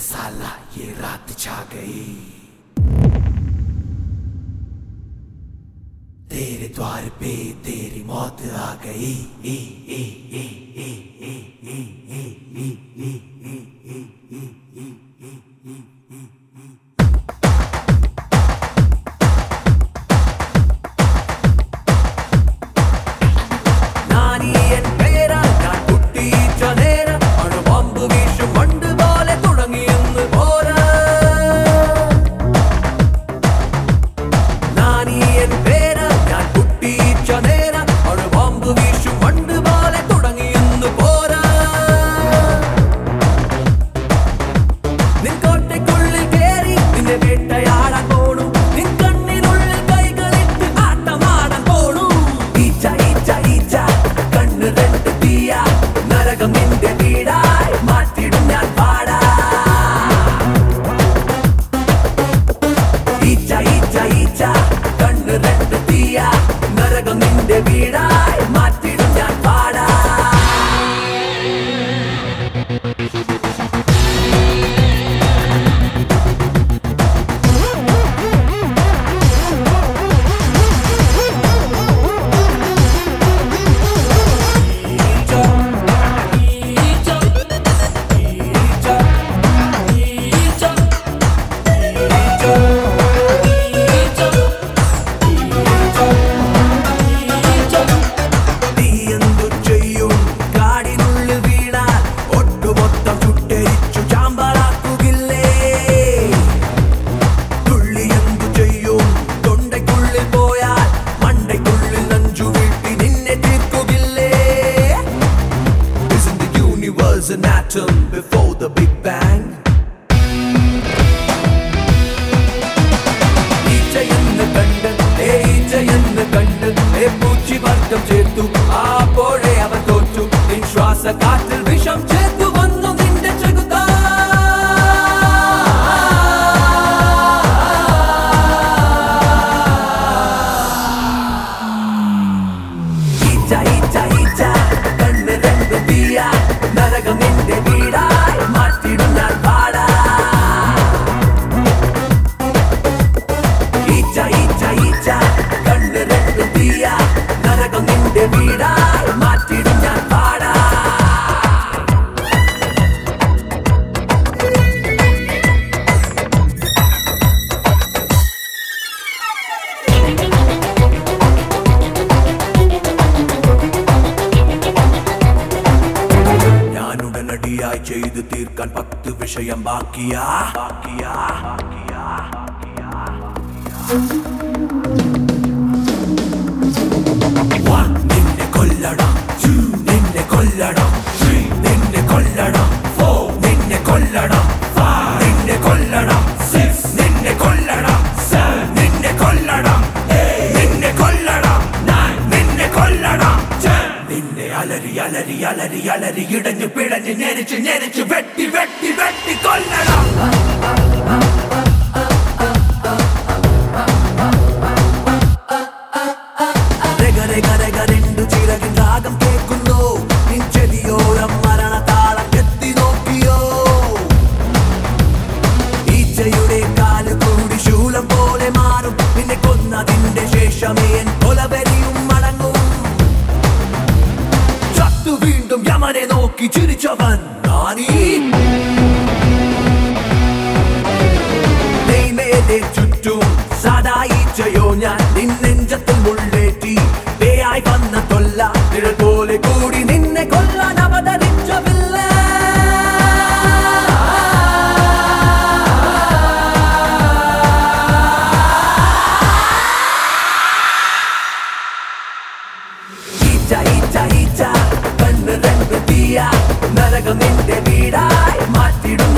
साला ये रात छा गई। तेरे द्वार पे तेरी मौत आ गई। ए ए ई, ई, കണ്ണ് രണ്ട് തീയ നരകം നിന്റെ വീടായി atom before நன்மையாய் செய்து தீர்க்கான் பத்து விஷயம் பாக்கியா? பாக்கியா? பாக்கியா? பாக்கியா? நின்னை கொல்லடா நின்னை கொல்லடா நின்னை கொல்லடா நின்னை கொல்லடா நின்னை கொல்லடா അലരി അലരി അലരി അലരി ഇടഞ്ഞു പിടഞ്ഞു ഞെരിച്ച് ഞെരിച്ച് വെട്ടി വെട്ടി വെട്ടി കൊല്ലണം രണ്ടു ചിറകിൻ രാഗം കേൾക്കുന്നു. നിൻ ചെവിയോരം മരണ താളം എത്തി നോക്കിയോ? ഈച്ചയുടെ കാൽ കൂടി ശൂലം പോലെ മാറും. നിന്നെ കൊന്നതിന്റെ ശേഷമേ വീണ്ടും നോക്കി ചിരിച്ചവൻ നാനീ ചുറ്റും സദായിച്ചയോ ഞാൻ നിന്നെഞ്ചത്തിൽ മുള്ളേറ്റി പേയായി വന്ന കൊല്ല നിഴൽ പോലെ കൂടി നിന്നെ കൊല്ലാൻ അവതരിച്ച ഈച്ച ഈച്ച ഈച്ച കണ്ണ് രണ്ട് തീയ നരകം നിന്റെ വീടായി മാറ്റിടും